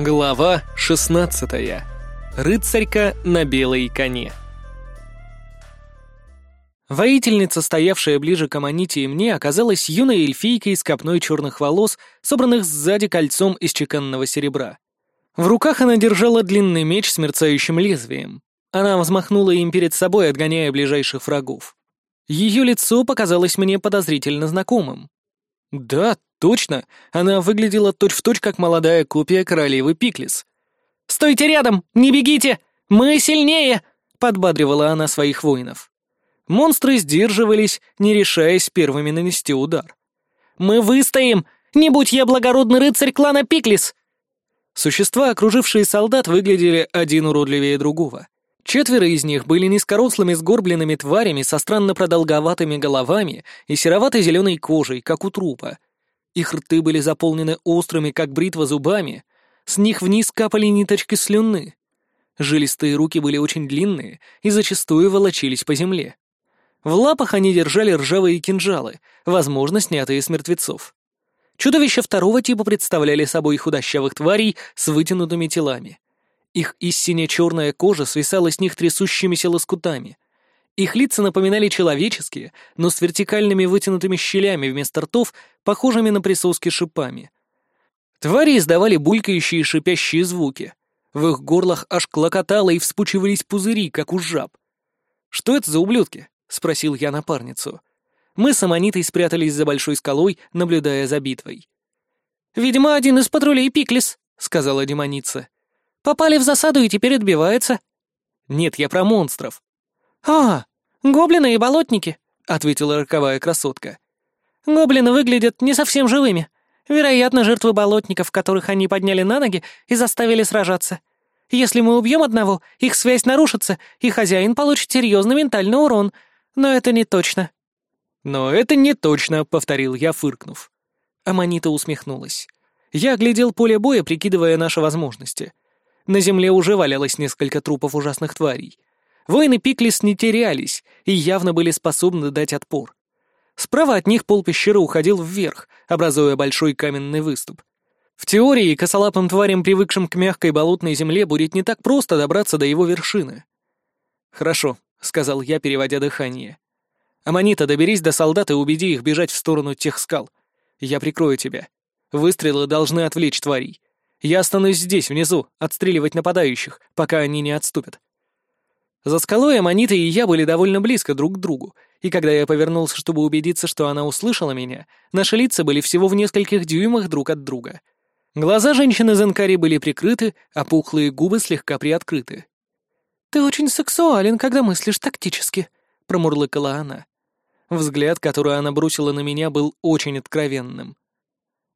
Глава 16. Рыцарька на белой коне. Воительница, стоявшая ближе к Аманите и мне, оказалась юной эльфийкой с копной черных волос, собранных сзади кольцом из чеканного серебра. В руках она держала длинный меч с мерцающим лезвием. Она взмахнула им перед собой, отгоняя ближайших врагов. Ее лицо показалось мне подозрительно знакомым. Да, точно, она выглядела точь-в-точь, как молодая копия королевы Пиклис. «Стойте рядом! Не бегите! Мы сильнее!» — подбадривала она своих воинов. Монстры сдерживались, не решаясь первыми нанести удар. «Мы выстоим! Не будь я благородный рыцарь клана Пиклис!» Существа, окружившие солдат, выглядели один уродливее другого. Четверо из них были низкорослыми сгорбленными тварями со странно продолговатыми головами и серовато-зеленой кожей, как у трупа. Их рты были заполнены острыми, как бритва, зубами, с них вниз капали ниточки слюны. Жилистые руки были очень длинные и зачастую волочились по земле. В лапах они держали ржавые кинжалы, возможно, снятые с мертвецов. Чудовища второго типа представляли собой худощавых тварей с вытянутыми телами. Их истинно черная кожа свисала с них трясущимися лоскутами. Их лица напоминали человеческие, но с вертикальными вытянутыми щелями вместо ртов, похожими на присоски шипами. Твари издавали булькающие шипящие звуки. В их горлах аж клокотало и вспучивались пузыри, как у жаб. «Что это за ублюдки?» — спросил я напарницу. Мы с Аманитой спрятались за большой скалой, наблюдая за битвой. «Видимо, один из патрулей Пиклис», — сказала демоница. Попали в засаду и теперь отбиваются». «Нет, я про монстров». «А, гоблины и болотники», — ответила роковая красотка. «Гоблины выглядят не совсем живыми. Вероятно, жертвы болотников, которых они подняли на ноги и заставили сражаться. Если мы убьем одного, их связь нарушится, и хозяин получит серьезный ментальный урон. Но это не точно». «Но это не точно», — повторил я, фыркнув. Аманита усмехнулась. Я оглядел поле боя, прикидывая наши возможности — на земле уже валялось несколько трупов ужасных тварей. Воины Пиклис не терялись и явно были способны дать отпор. Справа от них пол пещеры уходил вверх, образуя большой каменный выступ. В теории, косолапым тварям, привыкшим к мягкой болотной земле, будет не так просто добраться до его вершины. «Хорошо», — сказал я, переводя дыхание. «Аманита, доберись до солдат и убеди их бежать в сторону тех скал. Я прикрою тебя. Выстрелы должны отвлечь тварей. Я останусь здесь, внизу, отстреливать нападающих, пока они не отступят. За скалой Аманита и я были довольно близко друг к другу, и когда я повернулся, чтобы убедиться, что она услышала меня, наши лица были всего в нескольких дюймах друг от друга. Глаза женщины Зенкари были прикрыты, а пухлые губы слегка приоткрыты. «Ты очень сексуален, когда мыслишь тактически», — промурлыкала она. Взгляд, который она бросила на меня, был очень откровенным.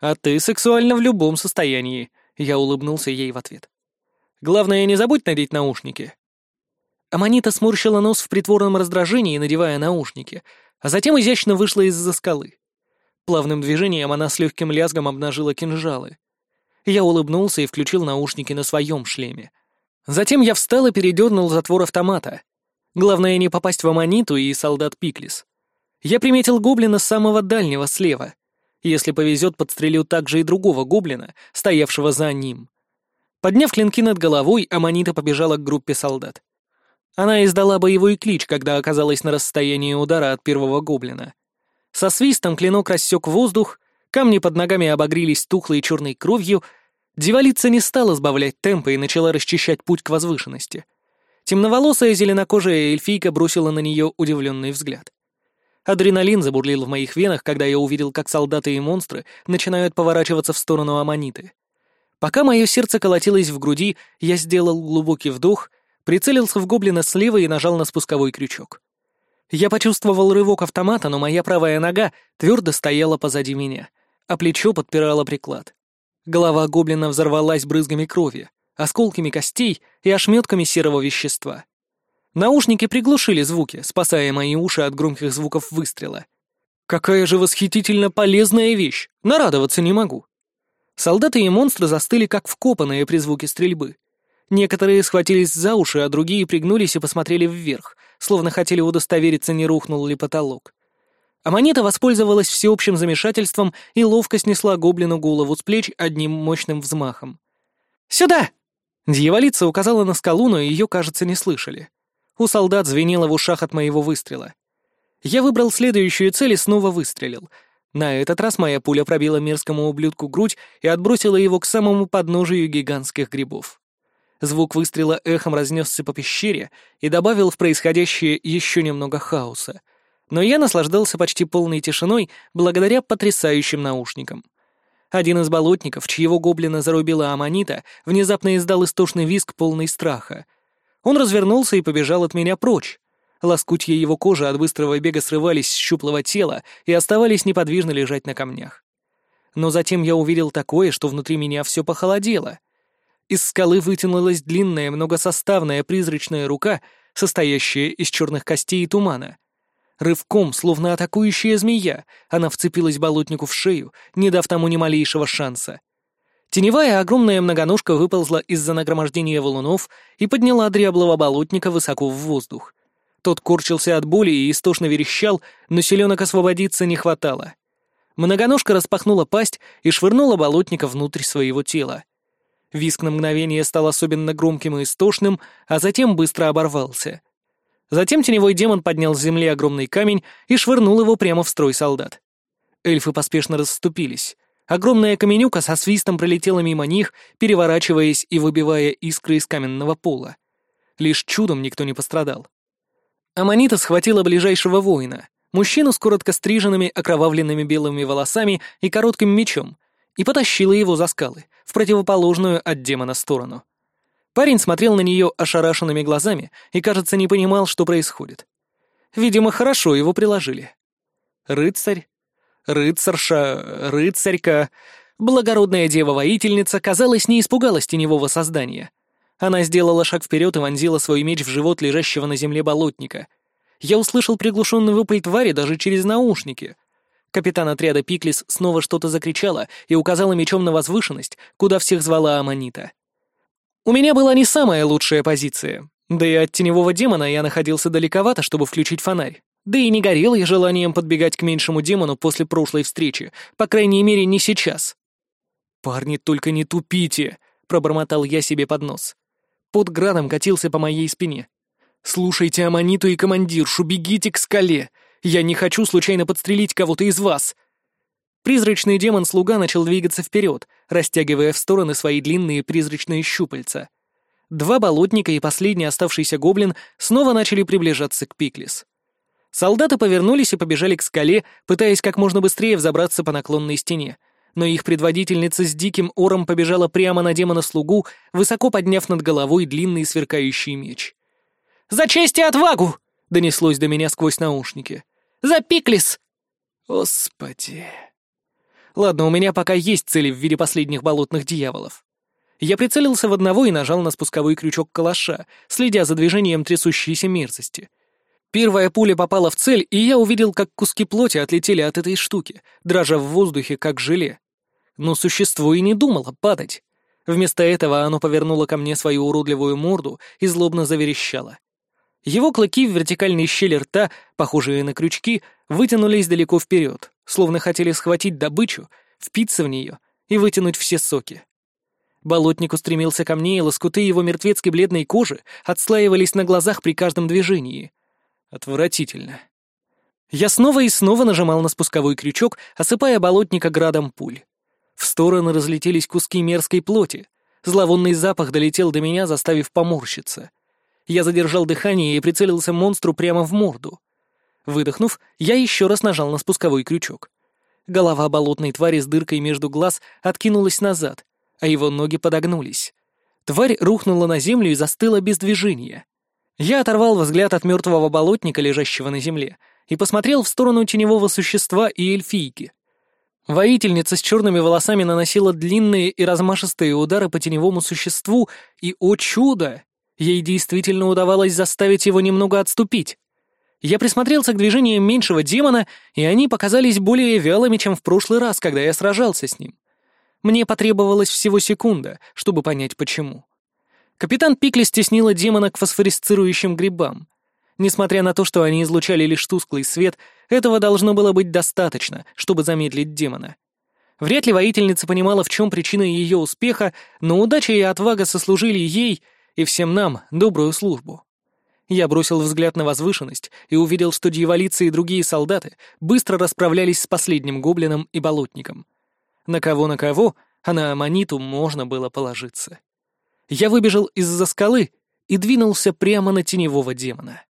«А ты сексуальна в любом состоянии», я улыбнулся ей в ответ. «Главное, не забудь надеть наушники». Аманита сморщила нос в притворном раздражении, надевая наушники, а затем изящно вышла из-за скалы. Плавным движением она с легким лязгом обнажила кинжалы. Я улыбнулся и включил наушники на своем шлеме. Затем я встал и передернул затвор автомата. Главное не попасть в Аманиту и солдат Пиклис. Я приметил гоблина с самого дальнего слева. Если повезет, подстрелю также и другого гоблина, стоявшего за ним. Подняв клинки над головой, Аманита побежала к группе солдат. Она издала боевой клич, когда оказалась на расстоянии удара от первого гоблина. Со свистом клинок рассек воздух, камни под ногами обогрелись тухлой черной кровью, Дивалица не стала сбавлять темпа и начала расчищать путь к возвышенности. Темноволосая зеленокожая эльфийка бросила на нее удивленный взгляд. Адреналин забурлил в моих венах, когда я увидел, как солдаты и монстры начинают поворачиваться в сторону Аманиты. Пока мое сердце колотилось в груди, я сделал глубокий вдох, прицелился в гоблина слева и нажал на спусковой крючок. Я почувствовал рывок автомата, но моя правая нога твердо стояла позади меня, а плечо подпирало приклад. Голова гоблина взорвалась брызгами крови, осколками костей и ошметками серого вещества. Наушники приглушили звуки, спасая мои уши от громких звуков выстрела. Какая же восхитительно полезная вещь! Нарадоваться не могу. Солдаты и монстры застыли как вкопанные при звуке стрельбы. Некоторые схватились за уши, а другие пригнулись и посмотрели вверх, словно хотели удостовериться, не рухнул ли потолок. Аманита воспользовалась всеобщим замешательством и ловко снесла гоблину голову с плеч одним мощным взмахом. «Сюда!» Дьяволица указала на скалу, но ее, кажется, не слышали. У солдат звенело в ушах от моего выстрела. Я выбрал следующую цель и снова выстрелил. На этот раз моя пуля пробила мерзкому ублюдку грудь и отбросила его к самому подножию гигантских грибов. Звук выстрела эхом разнесся по пещере и добавил в происходящее еще немного хаоса. Но я наслаждался почти полной тишиной благодаря потрясающим наушникам. Один из болотников, чьего гоблина зарубила Аманита, внезапно издал истошный визг, полный страха. Он развернулся и побежал от меня прочь. Лоскутья его кожи от быстрого бега срывались с щуплого тела и оставались неподвижно лежать на камнях. Но затем я увидел такое, что внутри меня все похолодело. Из скалы вытянулась длинная, многосоставная призрачная рука, состоящая из черных костей и тумана. Рывком, словно атакующая змея, она вцепилась болотнику в шею, не дав тому ни малейшего шанса. Теневая огромная многоножка выползла из-за нагромождения валунов и подняла дряблого болотника высоко в воздух. Тот корчился от боли и истошно верещал, но селенок освободиться не хватало. Многоножка распахнула пасть и швырнула болотника внутрь своего тела. Виск на мгновение стал особенно громким и истошным, а затем быстро оборвался — Затем теневой демон поднял с земли огромный камень и швырнул его прямо в строй солдат. Эльфы поспешно расступились. Огромная каменюка со свистом пролетела мимо них, переворачиваясь и выбивая искры из каменного пола. Лишь чудом никто не пострадал. Аманита схватила ближайшего воина, мужчину с коротко стриженными, окровавленными белыми волосами и коротким мечом, и потащила его за скалы, в противоположную от демона сторону. Парень смотрел на нее ошарашенными глазами и, кажется, не понимал, что происходит. Видимо, хорошо его приложили. Рыцарь, рыцарша, рыцарька, благородная дева-воительница, казалось, не испугалась теневого создания. Она сделала шаг вперед и вонзила свой меч в живот лежащего на земле болотника. Я услышал приглушенный вопль твари даже через наушники. Капитан отряда Пиклис снова что-то закричала и указала мечом на возвышенность, куда всех звала Аманита. У меня была не самая лучшая позиция, да и от теневого демона я находился далековато, чтобы включить фонарь. Да и не горел я желанием подбегать к меньшему демону после прошлой встречи, по крайней мере, не сейчас. «Парни, только не тупите!» — пробормотал я себе под нос. Под градом катился по моей спине. «Слушайте Аманиту и командиршу, бегите к скале! Я не хочу случайно подстрелить кого-то из вас!» Призрачный демон-слуга начал двигаться вперед, растягивая в стороны свои длинные призрачные щупальца. Два болотника и последний оставшийся гоблин снова начали приближаться к Пиклис. Солдаты повернулись и побежали к скале, пытаясь как можно быстрее взобраться по наклонной стене, но их предводительница с диким ором побежала прямо на демона-слугу, высоко подняв над головой длинный сверкающий меч. «За честь и отвагу!» — донеслось до меня сквозь наушники. «За Пиклис!» «Господи!» Ладно, у меня пока есть цели в виде последних болотных дьяволов. Я прицелился в одного и нажал на спусковой крючок калаша, следя за движением трясущейся мерзости. Первая пуля попала в цель, и я увидел, как куски плоти отлетели от этой штуки, дрожа в воздухе, как желе. Но существо и не думало падать. Вместо этого оно повернуло ко мне свою уродливую морду и злобно заверещало. Его клыки в вертикальной щели рта, похожие на крючки, вытянулись далеко вперед, словно хотели схватить добычу, впиться в нее и вытянуть все соки. Болотник устремился ко мне, и лоскуты его мертвецки бледной кожи отслаивались на глазах при каждом движении. Отвратительно. Я снова и снова нажимал на спусковой крючок, осыпая болотника градом пуль. В стороны разлетелись куски мерзкой плоти. Зловонный запах долетел до меня, заставив поморщиться. Я задержал дыхание и прицелился монстру прямо в морду. Выдохнув, я еще раз нажал на спусковой крючок. Голова болотной твари с дыркой между глаз откинулась назад, а его ноги подогнулись. Тварь рухнула на землю и застыла без движения. Я оторвал взгляд от мертвого болотника, лежащего на земле, и посмотрел в сторону теневого существа и эльфийки. Воительница с черными волосами наносила длинные и размашистые удары по теневому существу, и, о чудо, Ей действительно удавалось заставить его немного отступить. Я присмотрелся к движениям меньшего демона, и они показались более вялыми, чем в прошлый раз, когда я сражался с ним. Мне потребовалось всего секунда, чтобы понять, почему. Капитан Пикли стеснила демона к фосфорисцирующим грибам. Несмотря на то, что они излучали лишь тусклый свет, этого должно было быть достаточно, чтобы замедлить демона. Вряд ли воительница понимала, в чем причина ее успеха, но удача и отвага сослужили ей и всем нам добрую службу. Я бросил взгляд на возвышенность и увидел, что дьяволицы и другие солдаты быстро расправлялись с последним гоблином и болотником. На кого-на кого, а на аммониту можно было положиться. Я выбежал из-за скалы и двинулся прямо на теневого демона.